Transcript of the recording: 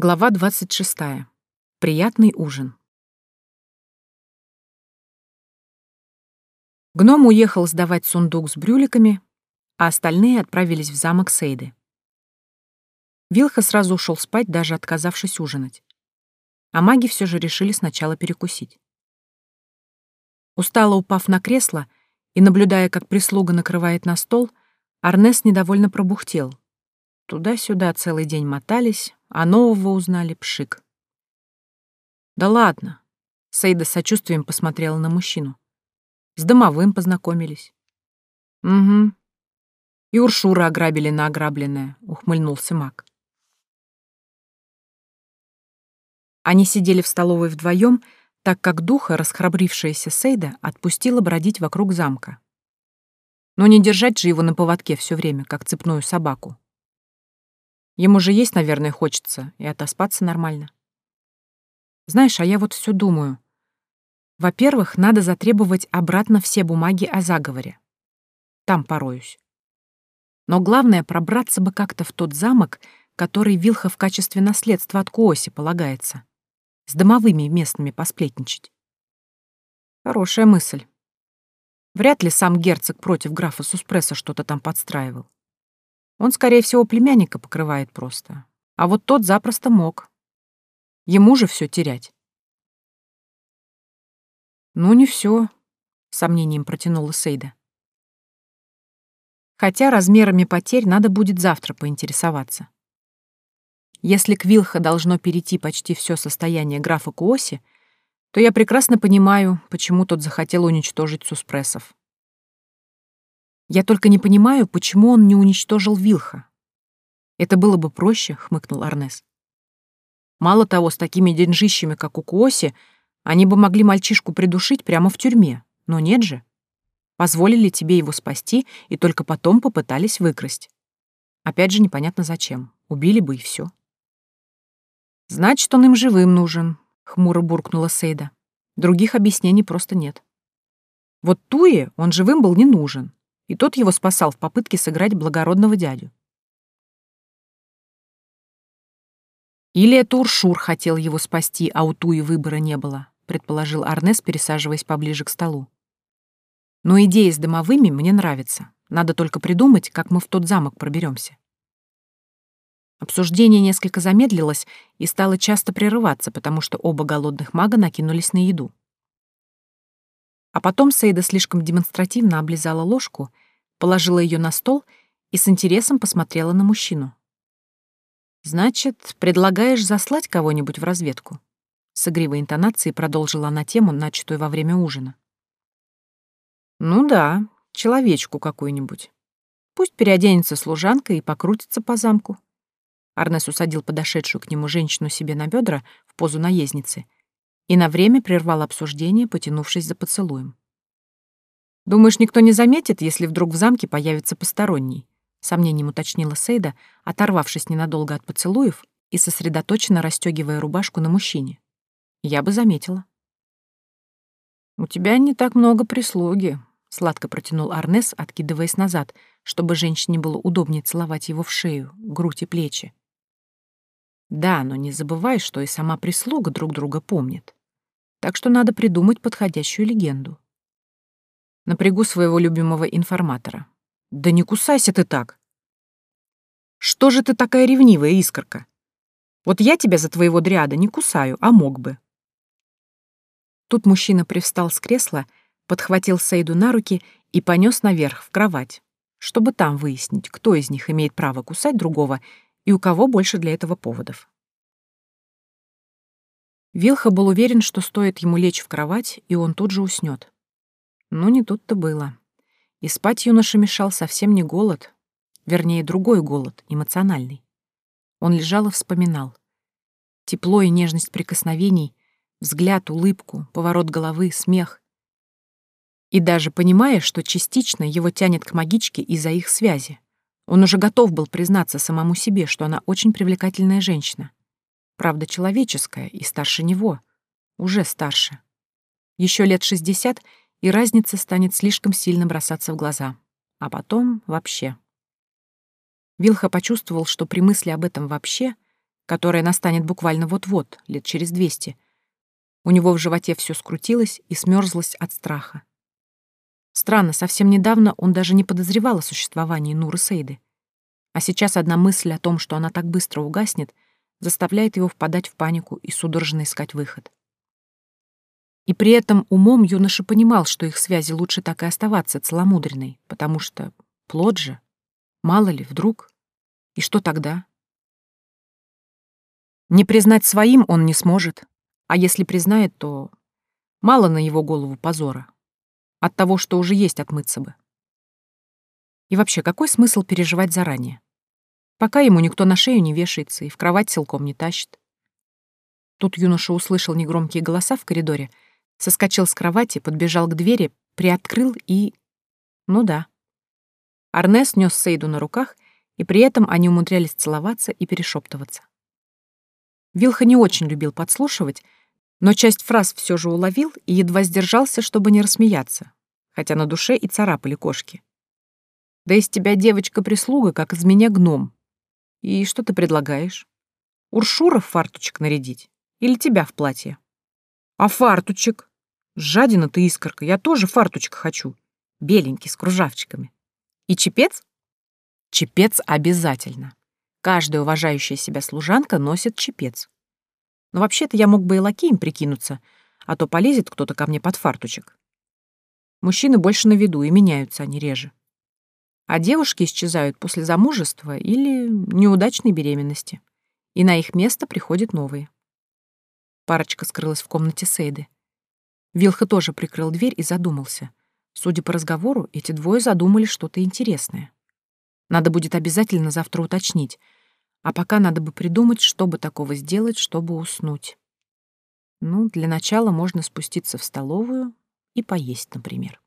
Глава 26. Приятный ужин. Гном уехал сдавать сундук с брюликами, а остальные отправились в замок Сейды. Вилха сразу ушел спать, даже отказавшись ужинать. А маги все же решили сначала перекусить. Устало упав на кресло и наблюдая, как прислуга накрывает на стол, Арнес недовольно пробухтел. Туда-сюда целый день мотались, а нового узнали пшик. «Да ладно!» — Сейда с сочувствием посмотрела на мужчину. «С домовым познакомились». «Угу. И Уршура ограбили на ограбленное», — ухмыльнулся маг. Они сидели в столовой вдвоем, так как духа, расхрабрившаяся Сейда, отпустила бродить вокруг замка. Но не держать же его на поводке все время, как цепную собаку. Ему же есть, наверное, хочется, и отоспаться нормально. Знаешь, а я вот все думаю. Во-первых, надо затребовать обратно все бумаги о заговоре. Там пороюсь. Но главное, пробраться бы как-то в тот замок, который Вилха в качестве наследства от Куоси полагается. С домовыми местными посплетничать. Хорошая мысль. Вряд ли сам герцог против графа Суспресса что-то там подстраивал. Он, скорее всего, племянника покрывает просто. А вот тот запросто мог. Ему же все терять. «Ну, не все, сомнением протянула Сейда. Хотя размерами потерь надо будет завтра поинтересоваться. Если к Вилха должно перейти почти все состояние графа Куоси, то я прекрасно понимаю, почему тот захотел уничтожить суспрессов. Я только не понимаю, почему он не уничтожил Вилха. Это было бы проще, хмыкнул Арнес. Мало того, с такими деньжищами, как у Куоси, они бы могли мальчишку придушить прямо в тюрьме. Но нет же. Позволили тебе его спасти и только потом попытались выкрасть. Опять же, непонятно зачем. Убили бы и все. Значит, он им живым нужен, хмуро буркнула Сейда. Других объяснений просто нет. Вот Туе он живым был не нужен и тот его спасал в попытке сыграть благородного дядю. Или это Уршур хотел его спасти, а у Туи выбора не было, предположил Арнес, пересаживаясь поближе к столу. Но идея с домовыми мне нравится. Надо только придумать, как мы в тот замок проберемся. Обсуждение несколько замедлилось и стало часто прерываться, потому что оба голодных мага накинулись на еду. А потом Сейда слишком демонстративно облизала ложку, положила ее на стол и с интересом посмотрела на мужчину. «Значит, предлагаешь заслать кого-нибудь в разведку?» С игривой интонацией продолжила она тему, начатую во время ужина. «Ну да, человечку какую-нибудь. Пусть переоденется служанкой и покрутится по замку». Арнес усадил подошедшую к нему женщину себе на бедра в позу наездницы — и на время прервал обсуждение, потянувшись за поцелуем. «Думаешь, никто не заметит, если вдруг в замке появится посторонний?» — сомнением уточнила Сейда, оторвавшись ненадолго от поцелуев и сосредоточенно расстегивая рубашку на мужчине. «Я бы заметила». «У тебя не так много прислуги», — сладко протянул Арнес, откидываясь назад, чтобы женщине было удобнее целовать его в шею, грудь и плечи. «Да, но не забывай, что и сама прислуга друг друга помнит так что надо придумать подходящую легенду. Напрягу своего любимого информатора. Да не кусайся ты так. Что же ты такая ревнивая, искорка? Вот я тебя за твоего дриада не кусаю, а мог бы. Тут мужчина привстал с кресла, подхватил Сейду на руки и понес наверх, в кровать, чтобы там выяснить, кто из них имеет право кусать другого и у кого больше для этого поводов. Вилха был уверен, что стоит ему лечь в кровать, и он тут же уснет. Но не тут-то было. И спать юноша мешал совсем не голод, вернее, другой голод, эмоциональный. Он лежал и вспоминал. Тепло и нежность прикосновений, взгляд, улыбку, поворот головы, смех. И даже понимая, что частично его тянет к магичке из-за их связи, он уже готов был признаться самому себе, что она очень привлекательная женщина. Правда, человеческая и старше него. Уже старше. Еще лет шестьдесят, и разница станет слишком сильно бросаться в глаза. А потом вообще. Вилха почувствовал, что при мысли об этом вообще которая настанет буквально вот-вот, лет через двести. У него в животе все скрутилось и смерзлось от страха. Странно, совсем недавно он даже не подозревал о существовании Нуры Сейды. А сейчас одна мысль о том, что она так быстро угаснет, заставляет его впадать в панику и судорожно искать выход. И при этом умом юноша понимал, что их связи лучше так и оставаться целомудренной, потому что плод же, мало ли, вдруг. И что тогда? Не признать своим он не сможет, а если признает, то мало на его голову позора. От того, что уже есть, отмыться бы. И вообще, какой смысл переживать заранее? Пока ему никто на шею не вешается и в кровать силком не тащит. Тут юноша услышал негромкие голоса в коридоре — Соскочил с кровати, подбежал к двери, приоткрыл и... Ну да. Арнес нес Сейду на руках, и при этом они умудрялись целоваться и перешептываться. Вилха не очень любил подслушивать, но часть фраз все же уловил и едва сдержался, чтобы не рассмеяться, хотя на душе и царапали кошки. «Да из тебя девочка-прислуга, как из меня гном. И что ты предлагаешь? Уршура в фарточек нарядить? Или тебя в платье?» «А фарточек?» Жадина ты, искорка, я тоже фарточка хочу. Беленький, с кружавчиками. И чепец? Чепец обязательно. Каждая уважающая себя служанка носит чепец. Но вообще-то я мог бы и лакеем прикинуться, а то полезет кто-то ко мне под фарточек. Мужчины больше на виду, и меняются они реже. А девушки исчезают после замужества или неудачной беременности, и на их место приходят новые. Парочка скрылась в комнате Сейды. Вилха тоже прикрыл дверь и задумался. Судя по разговору, эти двое задумали что-то интересное. Надо будет обязательно завтра уточнить. А пока надо бы придумать, что бы такого сделать, чтобы уснуть. Ну, для начала можно спуститься в столовую и поесть, например.